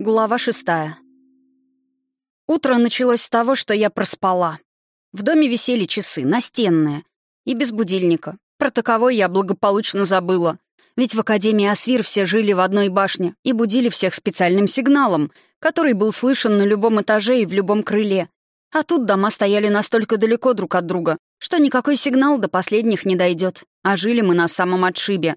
Глава шестая. Утро началось с того, что я проспала. В доме висели часы, настенные, и без будильника. Про таковой я благополучно забыла. Ведь в Академии Асвир все жили в одной башне и будили всех специальным сигналом, который был слышен на любом этаже и в любом крыле. А тут дома стояли настолько далеко друг от друга, что никакой сигнал до последних не дойдет. А жили мы на самом отшибе.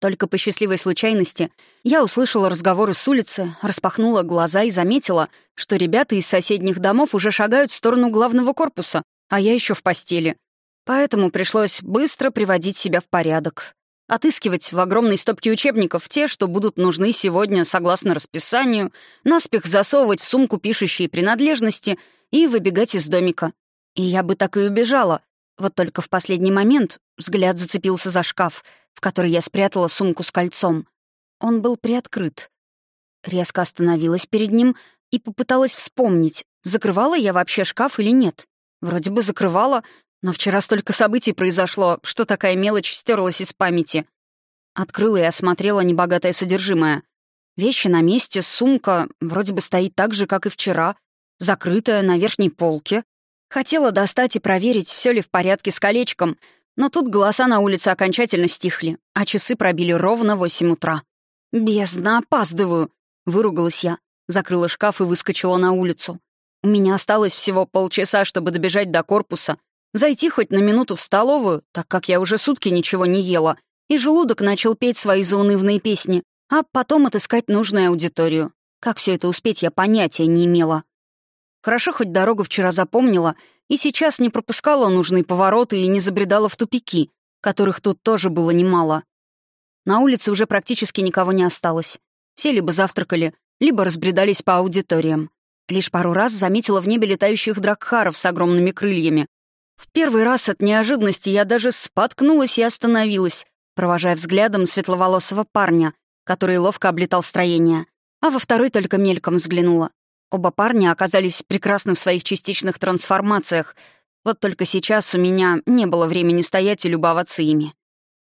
Только по счастливой случайности я услышала разговоры с улицы, распахнула глаза и заметила, что ребята из соседних домов уже шагают в сторону главного корпуса, а я еще в постели. Поэтому пришлось быстро приводить себя в порядок. Отыскивать в огромной стопке учебников те, что будут нужны сегодня согласно расписанию, наспех засовывать в сумку пишущие принадлежности и выбегать из домика. И я бы так и убежала. Вот только в последний момент взгляд зацепился за шкаф — в который я спрятала сумку с кольцом. Он был приоткрыт. Резко остановилась перед ним и попыталась вспомнить, закрывала я вообще шкаф или нет. Вроде бы закрывала, но вчера столько событий произошло, что такая мелочь стерлась из памяти. Открыла и осмотрела небогатое содержимое. Вещи на месте, сумка вроде бы стоит так же, как и вчера, закрытая на верхней полке. Хотела достать и проверить, все ли в порядке с колечком — но тут голоса на улице окончательно стихли, а часы пробили ровно восемь утра. «Бездна, опаздываю!» — выругалась я, закрыла шкаф и выскочила на улицу. У меня осталось всего полчаса, чтобы добежать до корпуса, зайти хоть на минуту в столовую, так как я уже сутки ничего не ела, и желудок начал петь свои заунывные песни, а потом отыскать нужную аудиторию. Как все это успеть, я понятия не имела. Хорошо, хоть дорогу вчера запомнила — и сейчас не пропускала нужные повороты и не забредала в тупики, которых тут тоже было немало. На улице уже практически никого не осталось. Все либо завтракали, либо разбредались по аудиториям. Лишь пару раз заметила в небе летающих дракхаров с огромными крыльями. В первый раз от неожиданности я даже споткнулась и остановилась, провожая взглядом светловолосого парня, который ловко облетал строение, а во второй только мельком взглянула. Оба парня оказались прекрасны в своих частичных трансформациях, вот только сейчас у меня не было времени стоять и любоваться ими.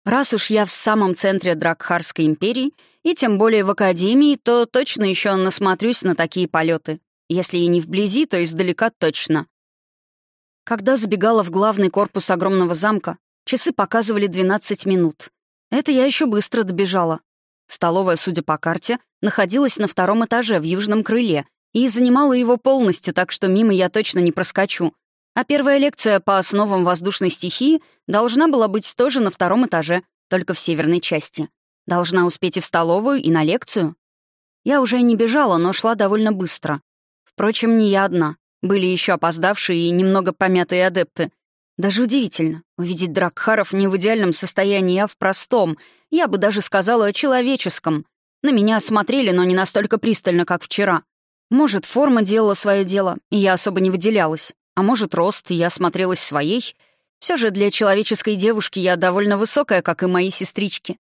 Раз уж я в самом центре Дракхарской империи, и тем более в Академии, то точно еще насмотрюсь на такие полеты. Если и не вблизи, то издалека точно. Когда забегала в главный корпус огромного замка, часы показывали 12 минут. Это я еще быстро добежала. Столовая, судя по карте, находилась на втором этаже в южном крыле, и занимала его полностью, так что мимо я точно не проскочу. А первая лекция по основам воздушной стихии должна была быть тоже на втором этаже, только в северной части. Должна успеть и в столовую, и на лекцию. Я уже не бежала, но шла довольно быстро. Впрочем, не я одна. Были еще опоздавшие и немного помятые адепты. Даже удивительно, увидеть Дракхаров не в идеальном состоянии, а в простом, я бы даже сказала, человеческом. На меня смотрели, но не настолько пристально, как вчера. Может, форма делала свое дело, и я особо не выделялась. А может, рост, и я смотрелась своей. Все же для человеческой девушки я довольно высокая, как и мои сестрички.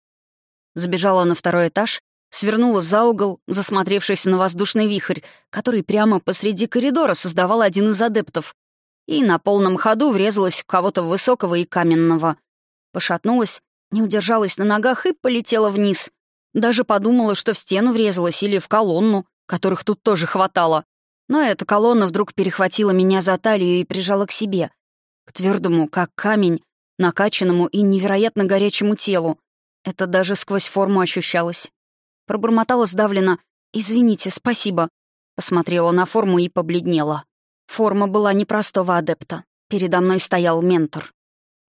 Забежала на второй этаж, свернула за угол, засмотревшись на воздушный вихрь, который прямо посреди коридора создавал один из адептов, и на полном ходу врезалась в кого-то высокого и каменного. Пошатнулась, не удержалась на ногах и полетела вниз. Даже подумала, что в стену врезалась или в колонну, которых тут тоже хватало. Но эта колонна вдруг перехватила меня за талию и прижала к себе. К твердому, как камень, накачанному и невероятно горячему телу. Это даже сквозь форму ощущалось. Пробормотала сдавленно «Извините, спасибо». Посмотрела на форму и побледнела. Форма была непростого адепта. Передо мной стоял ментор.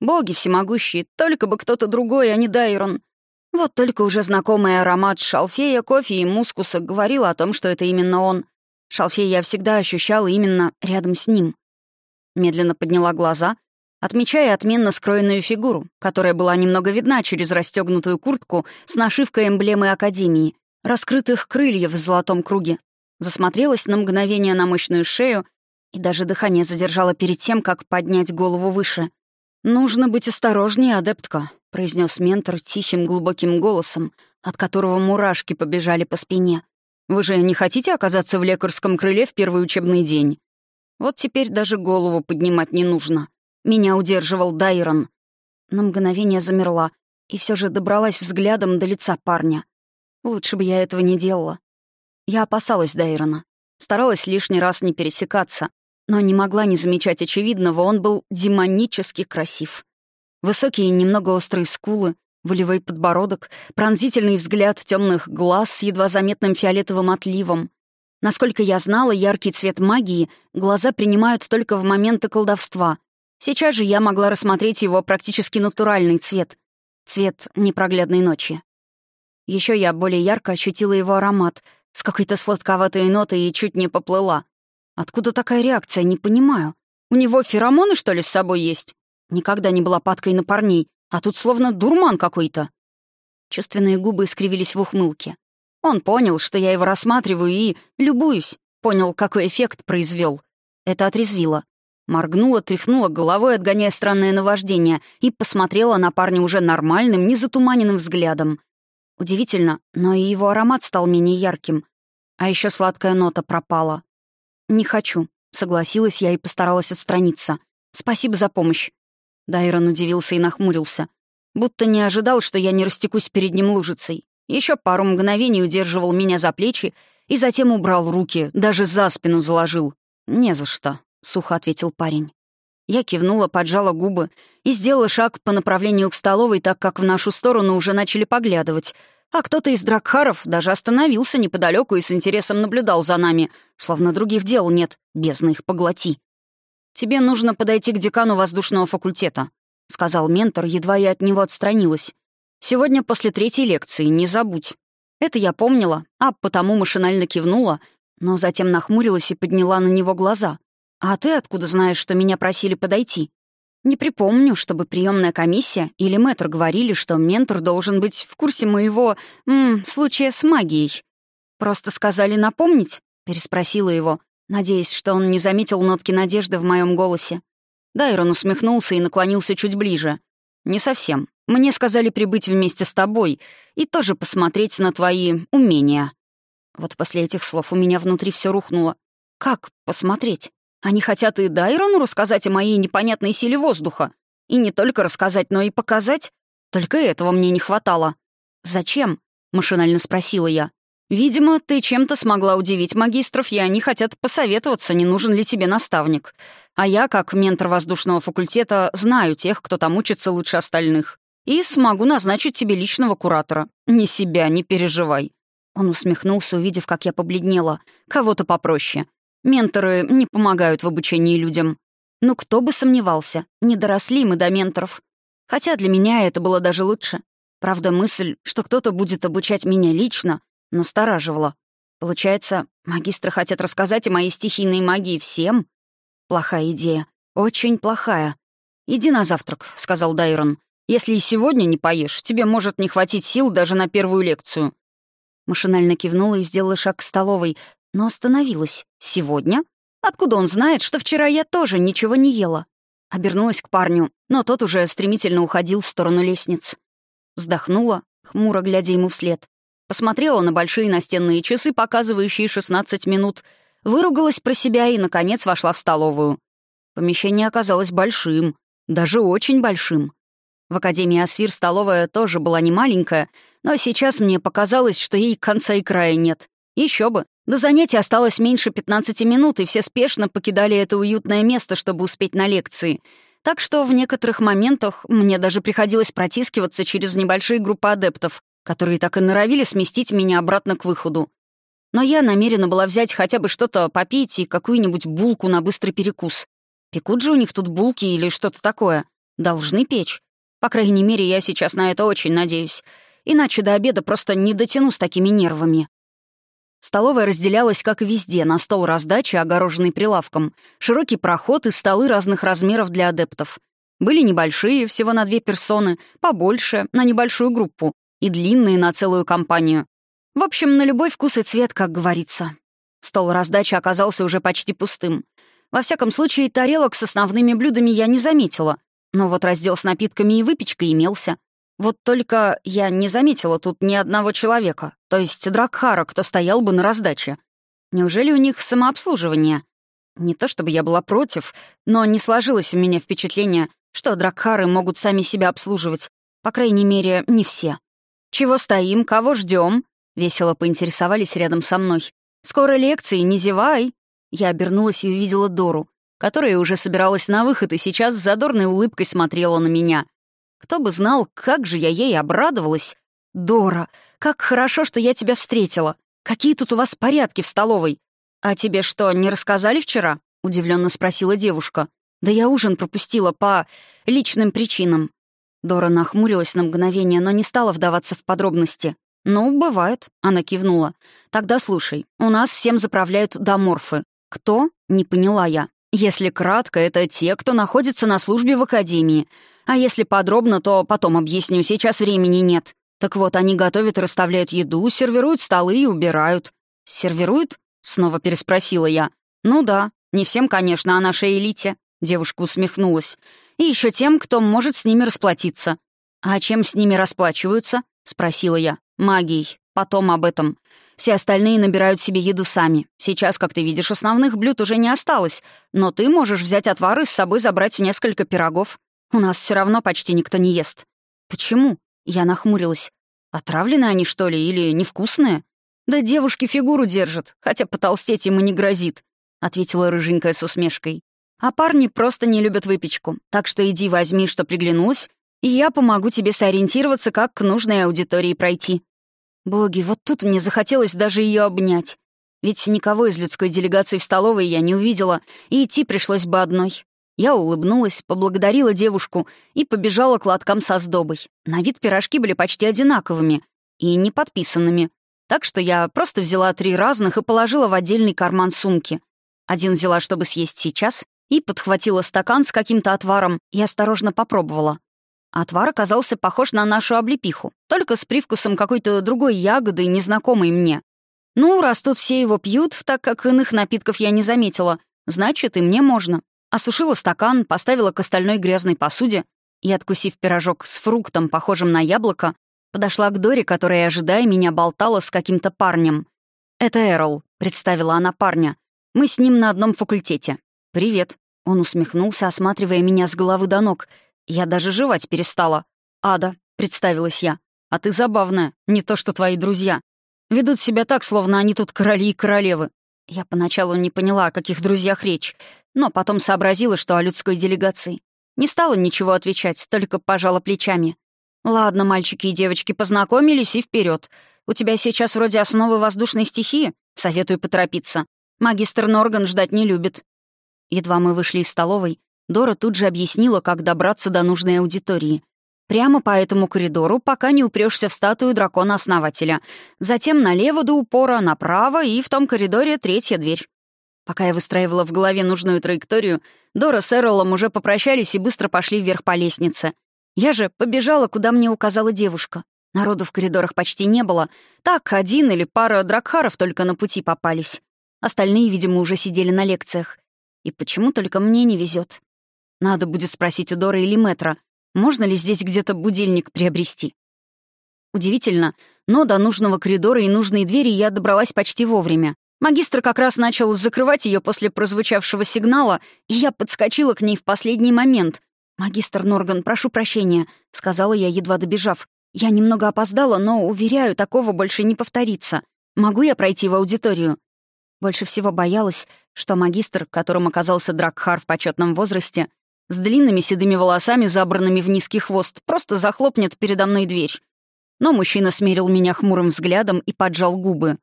Боги всемогущие, только бы кто-то другой, а не Дайрон. Вот только уже знакомый аромат шалфея, кофе и мускуса говорил о том, что это именно он. Шалфей я всегда ощущала именно рядом с ним. Медленно подняла глаза, отмечая отменно скроенную фигуру, которая была немного видна через расстегнутую куртку с нашивкой эмблемы Академии, раскрытых крыльев в золотом круге. Засмотрелась на мгновение на мощную шею и даже дыхание задержала перед тем, как поднять голову выше. «Нужно быть осторожнее, адептка», — произнес ментор тихим глубоким голосом, от которого мурашки побежали по спине. «Вы же не хотите оказаться в лекарском крыле в первый учебный день? Вот теперь даже голову поднимать не нужно. Меня удерживал Дайрон». На мгновение замерла и все же добралась взглядом до лица парня. Лучше бы я этого не делала. Я опасалась Дайрона. Старалась лишний раз не пересекаться, но не могла не замечать очевидного, он был демонически красив. Высокие, немного острые скулы, волевой подбородок, пронзительный взгляд темных глаз с едва заметным фиолетовым отливом. Насколько я знала, яркий цвет магии глаза принимают только в моменты колдовства. Сейчас же я могла рассмотреть его практически натуральный цвет. Цвет непроглядной ночи. Еще я более ярко ощутила его аромат, с какой-то сладковатой нотой и чуть не поплыла. Откуда такая реакция, не понимаю. У него феромоны, что ли, с собой есть? Никогда не была падкой на парней, а тут словно дурман какой-то. Чувственные губы искривились в ухмылке. Он понял, что я его рассматриваю и любуюсь. Понял, какой эффект произвел. Это отрезвило. Моргнула, тряхнула головой, отгоняя странное наваждение, и посмотрела на парня уже нормальным, незатуманенным взглядом. Удивительно, но и его аромат стал менее ярким. А еще сладкая нота пропала. «Не хочу», — согласилась я и постаралась отстраниться. «Спасибо за помощь». Дайрон удивился и нахмурился. Будто не ожидал, что я не растекусь перед ним лужицей. Еще пару мгновений удерживал меня за плечи и затем убрал руки, даже за спину заложил. «Не за что», — сухо ответил парень. Я кивнула, поджала губы и сделала шаг по направлению к столовой, так как в нашу сторону уже начали поглядывать. А кто-то из дракхаров даже остановился неподалеку и с интересом наблюдал за нами, словно других дел нет, бездна их поглоти. «Тебе нужно подойти к декану воздушного факультета», — сказал ментор, едва я от него отстранилась. «Сегодня после третьей лекции, не забудь». Это я помнила, а потому машинально кивнула, но затем нахмурилась и подняла на него глаза. «А ты откуда знаешь, что меня просили подойти?» «Не припомню, чтобы приемная комиссия или мэтр говорили, что ментор должен быть в курсе моего... М, случая с магией. Просто сказали напомнить?» — переспросила его, надеясь, что он не заметил нотки надежды в моем голосе. Дайрон усмехнулся и наклонился чуть ближе. «Не совсем. Мне сказали прибыть вместе с тобой и тоже посмотреть на твои умения». Вот после этих слов у меня внутри все рухнуло. «Как посмотреть? Они хотят и Дайрону рассказать о моей непонятной силе воздуха. И не только рассказать, но и показать. Только этого мне не хватало». «Зачем?» — машинально спросила я. «Видимо, ты чем-то смогла удивить магистров, и они хотят посоветоваться, не нужен ли тебе наставник. А я, как ментор воздушного факультета, знаю тех, кто там учится лучше остальных. И смогу назначить тебе личного куратора. Ни себя, не переживай». Он усмехнулся, увидев, как я побледнела. «Кого-то попроще. Менторы не помогают в обучении людям. Ну, кто бы сомневался, не доросли мы до менторов. Хотя для меня это было даже лучше. Правда, мысль, что кто-то будет обучать меня лично, настораживала. Получается, магистры хотят рассказать о моей стихийной магии всем? Плохая идея. Очень плохая. «Иди на завтрак», — сказал Дайрон. «Если и сегодня не поешь, тебе может не хватить сил даже на первую лекцию». Машинально кивнула и сделала шаг к столовой, но остановилась. «Сегодня? Откуда он знает, что вчера я тоже ничего не ела?» Обернулась к парню, но тот уже стремительно уходил в сторону лестниц. Вздохнула, хмуро глядя ему вслед. Посмотрела на большие настенные часы, показывающие 16 минут, выругалась про себя и, наконец, вошла в столовую. Помещение оказалось большим, даже очень большим. В Академии Асфир столовая тоже была не маленькая, но сейчас мне показалось, что ей конца и края нет. Еще бы. До занятия осталось меньше 15 минут, и все спешно покидали это уютное место, чтобы успеть на лекции. Так что в некоторых моментах мне даже приходилось протискиваться через небольшие группы адептов, которые так и норовили сместить меня обратно к выходу. Но я намерена была взять хотя бы что-то попить и какую-нибудь булку на быстрый перекус. Пекут же у них тут булки или что-то такое. Должны печь. По крайней мере, я сейчас на это очень надеюсь. Иначе до обеда просто не дотяну с такими нервами. Столовая разделялась, как и везде, на стол раздачи, огороженный прилавком, широкий проход и столы разных размеров для адептов. Были небольшие, всего на две персоны, побольше, на небольшую группу, и длинные на целую компанию. В общем, на любой вкус и цвет, как говорится. Стол раздачи оказался уже почти пустым. Во всяком случае, тарелок с основными блюдами я не заметила. Но вот раздел с напитками и выпечкой имелся. Вот только я не заметила тут ни одного человека, то есть Дракхара, кто стоял бы на раздаче. Неужели у них самообслуживание? Не то чтобы я была против, но не сложилось у меня впечатление, что Дракхары могут сами себя обслуживать. По крайней мере, не все. «Чего стоим? Кого ждем? — весело поинтересовались рядом со мной. «Скоро лекции, не зевай!» Я обернулась и увидела Дору, которая уже собиралась на выход и сейчас с задорной улыбкой смотрела на меня. Кто бы знал, как же я ей обрадовалась. «Дора, как хорошо, что я тебя встретила. Какие тут у вас порядки в столовой? А тебе что, не рассказали вчера?» — удивленно спросила девушка. «Да я ужин пропустила по личным причинам». Дора нахмурилась на мгновение, но не стала вдаваться в подробности. «Ну, бывает», — она кивнула. «Тогда слушай, у нас всем заправляют доморфы. Кто? Не поняла я. Если кратко, это те, кто находится на службе в академии. А если подробно, то потом объясню, сейчас времени нет. Так вот, они готовят и расставляют еду, сервируют столы и убирают. «Сервируют?» — снова переспросила я. «Ну да, не всем, конечно, а нашей элите», — девушка усмехнулась. «И еще тем, кто может с ними расплатиться». «А чем с ними расплачиваются?» — спросила я. «Магией. Потом об этом. Все остальные набирают себе еду сами. Сейчас, как ты видишь, основных блюд уже не осталось, но ты можешь взять отвар и с собой забрать несколько пирогов. У нас все равно почти никто не ест». «Почему?» — я нахмурилась. «Отравлены они, что ли, или невкусные?» «Да девушки фигуру держат, хотя потолстеть им и не грозит», — ответила рыженькая с усмешкой. «А парни просто не любят выпечку, так что иди возьми, что приглянулось, и я помогу тебе сориентироваться, как к нужной аудитории пройти». Боги, вот тут мне захотелось даже ее обнять. Ведь никого из людской делегации в столовой я не увидела, и идти пришлось бы одной. Я улыбнулась, поблагодарила девушку и побежала к лоткам со сдобой. На вид пирожки были почти одинаковыми и не подписанными. Так что я просто взяла три разных и положила в отдельный карман сумки. Один взяла, чтобы съесть сейчас, и подхватила стакан с каким-то отваром и осторожно попробовала. Отвар оказался похож на нашу облепиху, только с привкусом какой-то другой ягоды, незнакомой мне. Ну, раз тут все его пьют, так как иных напитков я не заметила, значит, и мне можно. Осушила стакан, поставила к остальной грязной посуде и, откусив пирожок с фруктом, похожим на яблоко, подошла к Доре, которая, ожидая меня, болтала с каким-то парнем. «Это Эрл», — представила она парня. «Мы с ним на одном факультете». «Привет». Он усмехнулся, осматривая меня с головы до ног — я даже жевать перестала. «Ада», — представилась я. «А ты забавная, не то что твои друзья. Ведут себя так, словно они тут короли и королевы». Я поначалу не поняла, о каких друзьях речь, но потом сообразила, что о людской делегации. Не стала ничего отвечать, только пожала плечами. «Ладно, мальчики и девочки познакомились и вперед. У тебя сейчас вроде основы воздушной стихии. Советую поторопиться. Магистр Норган ждать не любит». Едва мы вышли из столовой, Дора тут же объяснила, как добраться до нужной аудитории. Прямо по этому коридору, пока не упрешься в статую дракона-основателя. Затем налево до упора, направо, и в том коридоре третья дверь. Пока я выстраивала в голове нужную траекторию, Дора с Эролом уже попрощались и быстро пошли вверх по лестнице. Я же побежала, куда мне указала девушка. Народу в коридорах почти не было. Так, один или пара дракхаров только на пути попались. Остальные, видимо, уже сидели на лекциях. И почему только мне не везет? Надо будет спросить у Дора или Метра, можно ли здесь где-то будильник приобрести. Удивительно, но до нужного коридора и нужной двери я добралась почти вовремя. Магистр как раз начал закрывать ее после прозвучавшего сигнала, и я подскочила к ней в последний момент. «Магистр Норган, прошу прощения», — сказала я, едва добежав. «Я немного опоздала, но, уверяю, такого больше не повторится. Могу я пройти в аудиторию?» Больше всего боялась, что магистр, которым оказался Дракхар в почетном возрасте, с длинными седыми волосами, забранными в низкий хвост, просто захлопнет передо мной дверь. Но мужчина смерил меня хмурым взглядом и поджал губы.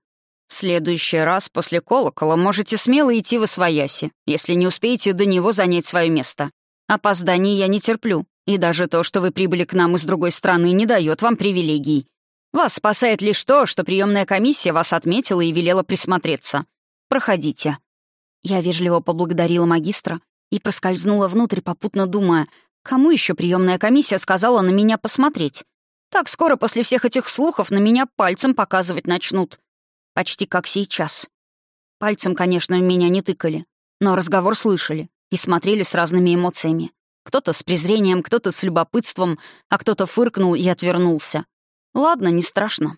«В следующий раз после колокола можете смело идти в освояси, если не успеете до него занять свое место. Опозданий я не терплю, и даже то, что вы прибыли к нам из другой страны, не дает вам привилегий. Вас спасает лишь то, что приемная комиссия вас отметила и велела присмотреться. Проходите». Я вежливо поблагодарила магистра и проскользнула внутрь, попутно думая, кому еще приемная комиссия сказала на меня посмотреть. Так скоро после всех этих слухов на меня пальцем показывать начнут. Почти как сейчас. Пальцем, конечно, меня не тыкали, но разговор слышали и смотрели с разными эмоциями. Кто-то с презрением, кто-то с любопытством, а кто-то фыркнул и отвернулся. Ладно, не страшно.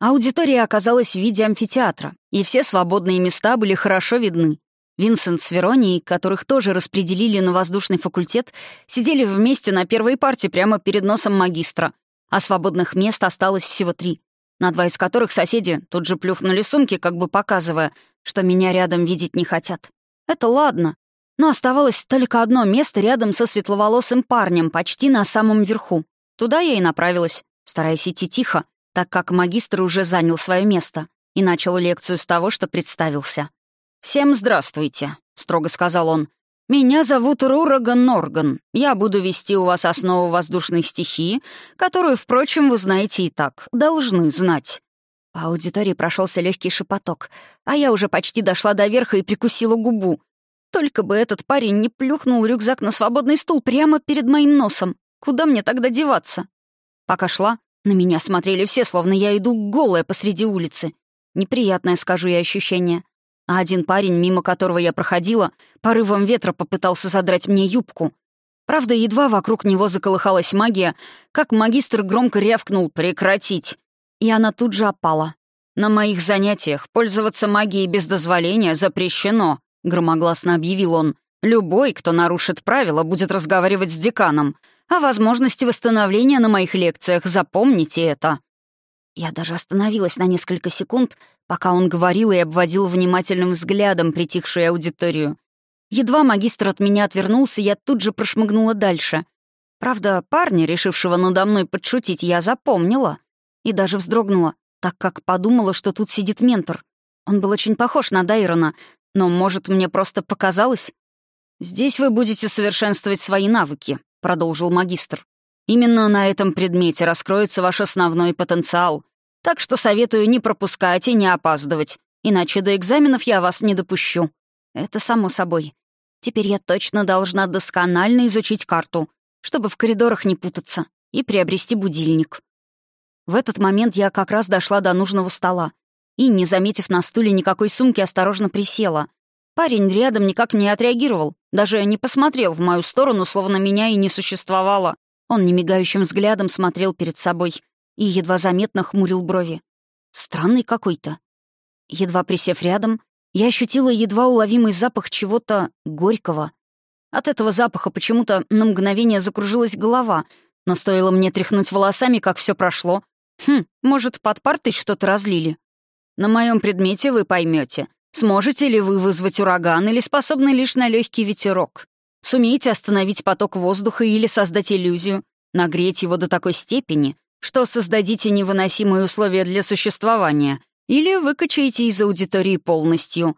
Аудитория оказалась в виде амфитеатра, и все свободные места были хорошо видны. Винсент с Веронией, которых тоже распределили на воздушный факультет, сидели вместе на первой парте прямо перед носом магистра, а свободных мест осталось всего три. На два из которых соседи тут же плюхнули сумки, как бы показывая, что меня рядом видеть не хотят. Это ладно. Но оставалось только одно место рядом со светловолосым парнем, почти на самом верху. Туда я и направилась, стараясь идти тихо, так как магистр уже занял свое место и начал лекцию с того, что представился. «Всем здравствуйте», — строго сказал он. «Меня зовут Рураган Норган. Я буду вести у вас основу воздушной стихии, которую, впрочем, вы знаете и так, должны знать». По аудитории прошелся легкий шепоток, а я уже почти дошла до верха и прикусила губу. Только бы этот парень не плюхнул рюкзак на свободный стул прямо перед моим носом. Куда мне тогда деваться? Пока шла, на меня смотрели все, словно я иду голая посреди улицы. Неприятное, скажу я, ощущение. А один парень, мимо которого я проходила, порывом ветра попытался задрать мне юбку. Правда, едва вокруг него заколыхалась магия, как магистр громко рявкнул «прекратить», и она тут же опала. «На моих занятиях пользоваться магией без дозволения запрещено», — громогласно объявил он. «Любой, кто нарушит правила, будет разговаривать с деканом, о возможности восстановления на моих лекциях. Запомните это». Я даже остановилась на несколько секунд, пока он говорил и обводил внимательным взглядом притихшую аудиторию. Едва магистр от меня отвернулся, я тут же прошмыгнула дальше. Правда, парня, решившего надо мной подшутить, я запомнила. И даже вздрогнула, так как подумала, что тут сидит ментор. Он был очень похож на Дайрона, но, может, мне просто показалось? «Здесь вы будете совершенствовать свои навыки», — продолжил магистр. «Именно на этом предмете раскроется ваш основной потенциал. Так что советую не пропускать и не опаздывать, иначе до экзаменов я вас не допущу». Это само собой. Теперь я точно должна досконально изучить карту, чтобы в коридорах не путаться, и приобрести будильник. В этот момент я как раз дошла до нужного стола и, не заметив на стуле никакой сумки, осторожно присела. Парень рядом никак не отреагировал, даже не посмотрел в мою сторону, словно меня и не существовало. Он немигающим взглядом смотрел перед собой и едва заметно хмурил брови. Странный какой-то. Едва присев рядом, я ощутила едва уловимый запах чего-то горького. От этого запаха почему-то на мгновение закружилась голова, но стоило мне тряхнуть волосами, как все прошло. Хм, может, под партой что-то разлили? На моем предмете вы поймете, Сможете ли вы вызвать ураган или способны лишь на легкий ветерок? Сумеете остановить поток воздуха или создать иллюзию, нагреть его до такой степени, что создадите невыносимые условия для существования, или выкачаете из аудитории полностью.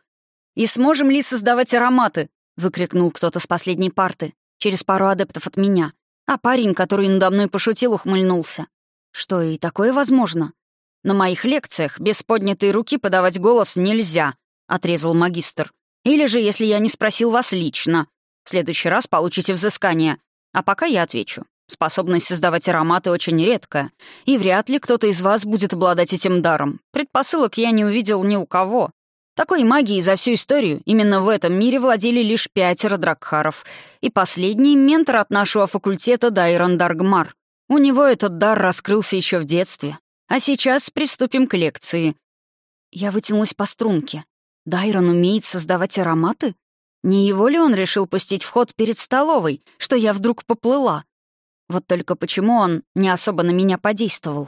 «И сможем ли создавать ароматы?» — выкрикнул кто-то с последней парты, через пару адептов от меня. А парень, который надо мной пошутил, ухмыльнулся. Что и такое возможно? На моих лекциях без поднятой руки подавать голос нельзя, — отрезал магистр. «Или же, если я не спросил вас лично. В следующий раз получите взыскание. А пока я отвечу. Способность создавать ароматы очень редкая, и вряд ли кто-то из вас будет обладать этим даром. Предпосылок я не увидел ни у кого. Такой магией за всю историю именно в этом мире владели лишь пятеро дракхаров, и последний — ментор от нашего факультета Дайрон Даргмар. У него этот дар раскрылся еще в детстве. А сейчас приступим к лекции. Я вытянулась по струнке. Дайрон умеет создавать ароматы? Не его ли он решил пустить в ход перед столовой, что я вдруг поплыла? Вот только почему он не особо на меня подействовал?